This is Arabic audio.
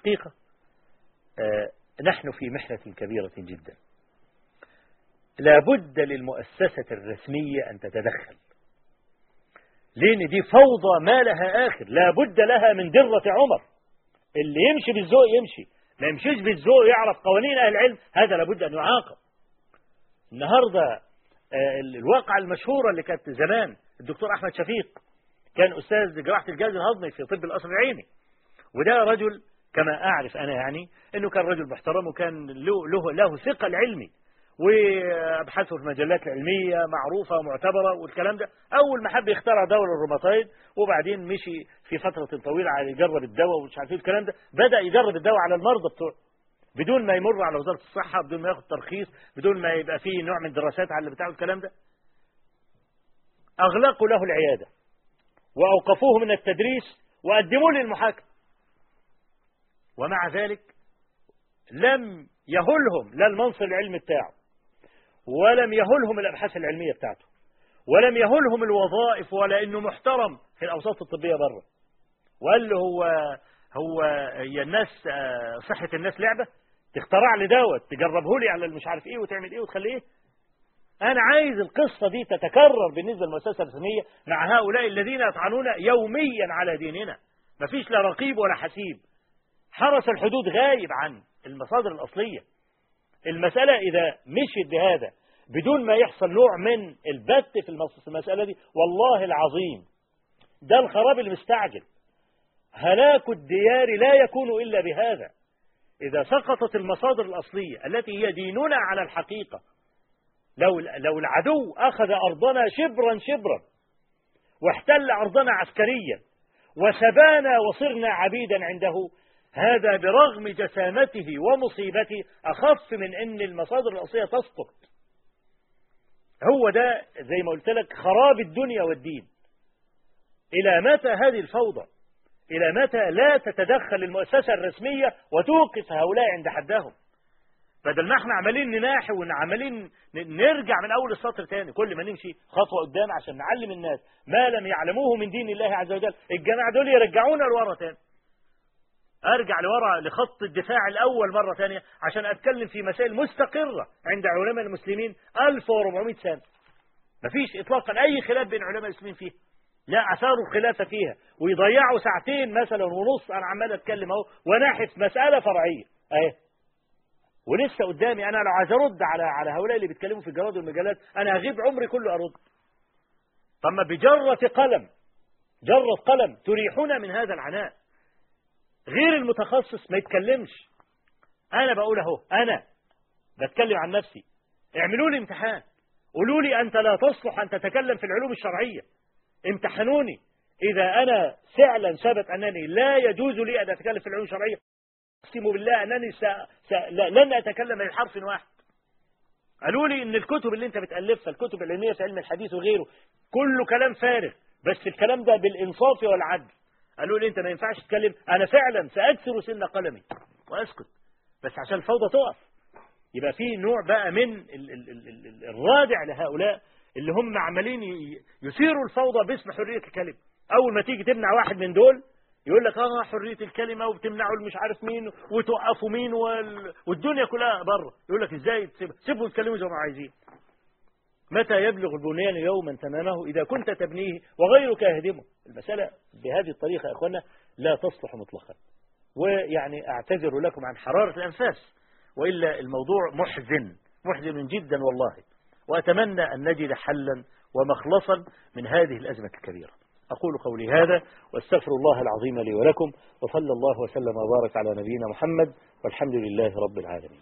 الحقيقة نحن في محنة كبيرة جدا. لا بد للمؤسسة الرسمية أن تتدخل. لأن دي فوضى ما لها آخر لا بد لها من درة عمر. اللي يمشي بالذوق يمشي ما يمشيش بالذوق يعرف قوانين أهل العلم هذا لابد أن يعاقب. النهاردة الواقعة المشهورة اللي كانت زمان الدكتور أحمد شفيق كان أستاذ جراحة الجهاز الهضمي في طب القصر العيني. وده رجل كما أعرف أنا يعني أنه كان رجل محترم وكان له, له, له ثقل علمي وأبحاثه في المجلات العلمية معروفة ومعتبرة والكلام ده. أول ما حب يخترع دواء الروماتايد وبعدين مشي في فترة طويلة على يجرب الدواء ومش عارف الكلام ده بدأ يجرب الدواء على المرضى بتوعه. بدون ما يمر على وزارة الصحة بدون ما ياخد ترخيص بدون ما يبقى فيه نوع من الدراسات على بتاعه الكلام ده. أغلقوا له العيادة وأوقفوه من التدريس وقدموا لي المحاكمة ومع ذلك لم يهلهم لا المنصب العلمي بتاعه ولم يهلهم الأبحاث العلمية بتاعته ولم يهلهم الوظائف ولا إنه محترم في الأوساط الطبية بره. وقال له هو هو هي الناس صحة الناس لعبة؟ تخترع لي دواء تجربه لي على مش عارف إيه وتعمل إيه وتخلي إيه؟ أنا عايز القصة دي تتكرر بالنسبة للمؤسسة الرسمية مع هؤلاء الذين يطعنون يوميا على ديننا. مفيش لا رقيب ولا حسيب. حرس الحدود غايب عن المصادر الأصلية. المسألة إذا مشيت بهذا بدون ما يحصل نوع من البت في المسألة دي والله العظيم ده الخراب المستعجل. هلاك الديار لا يكون إلا بهذا. إذا سقطت المصادر الأصلية التي هي ديننا على الحقيقة لو, لو العدو أخذ أرضنا شبرا شبرا واحتل أرضنا عسكريا وسبانا وصرنا عبيدا عنده هذا برغم جسامته ومصيبته أخف من أن المصادر الأصلية تسقط. هو ده زي ما قلت لك خراب الدنيا والدين. إلى متى هذه الفوضى؟ إلى متى لا تتدخل المؤسسة الرسمية وتوقف هؤلاء عند حدهم؟ بدل ما إحنا عمالين نناحي وعمالين نرجع من أول السطر تاني كل ما نمشي خطوة قدام عشان نعلم الناس ما لم يعلموه من دين الله عز وجل الجماعة دول يرجعونا لورا تاني. أرجع لورا لخط الدفاع الأول مرة ثانية عشان أتكلم في مسائل مستقرة عند علماء المسلمين 1400 سنة. مفيش اطلاقا أي خلاف بين علماء المسلمين فيها لا اثاروا الخلاف فيها. ويضيعوا ساعتين مثلا ونص أنا عمال أتكلم أهو وناحف مسألة فرعية. أهي. ولسه قدامي أنا لو عايز أرد على على هؤلاء اللي بيتكلموا في الجرائد والمجلات أنا هغيب عمري كله أرد. طب ما بجرة قلم جرة قلم تريحنا من هذا العناء. غير المتخصص ما يتكلمش. أنا بقول أهو أنا بتكلم عن نفسي. اعملوا لي امتحان. قولوا لي أنت لا تصلح أن تتكلم في العلوم الشرعية. امتحنوني. إذا أنا فعلا ثبت أنني لا يجوز لي أن أتكلم في العلوم الشرعية أقسم بالله أنني س... س... لن أتكلم من حرف واحد. قالوا لي إن الكتب اللي أنت بتألفها الكتب العلمية في علم الحديث وغيره كله كلام فارغ. بس الكلام ده بالإنصاف والعدل. قالوا لي انت ما ينفعش تتكلم. أنا فعلا ساكسر سن قلمي وأسكت. بس عشان الفوضى تقف. يبقى في نوع بقى من ال ال ال ال الرادع لهؤلاء اللي هم عمالين يثيروا الفوضى باسم حرية الكلمة. أول ما تيجي تمنع واحد من دول يقول لك آه حرية الكلمة وبتمنعوا مش عارف مين وتوقفوا مين وال... والدنيا كلها بره. يقول لك إزاي تسيبوا سيبوا يتكلموا زي ما عايزين. متى يبلغ البنيان يوما تمامه إذا كنت تبنيه وغيرك يهدمه؟ المسألة بهذه الطريقة يا أخوانا لا تصلح مطلقا. ويعني أعتذر لكم عن حرارة الأنفاس. وإلا الموضوع محزن محزن جدا والله. وأتمنى أن نجد حلا ومخلصا من هذه الأزمة الكبيرة. أقول قولي هذا وأستغفر الله العظيم لي ولكم وصلى الله وسلم وبارك على نبينا محمد والحمد لله رب العالمين.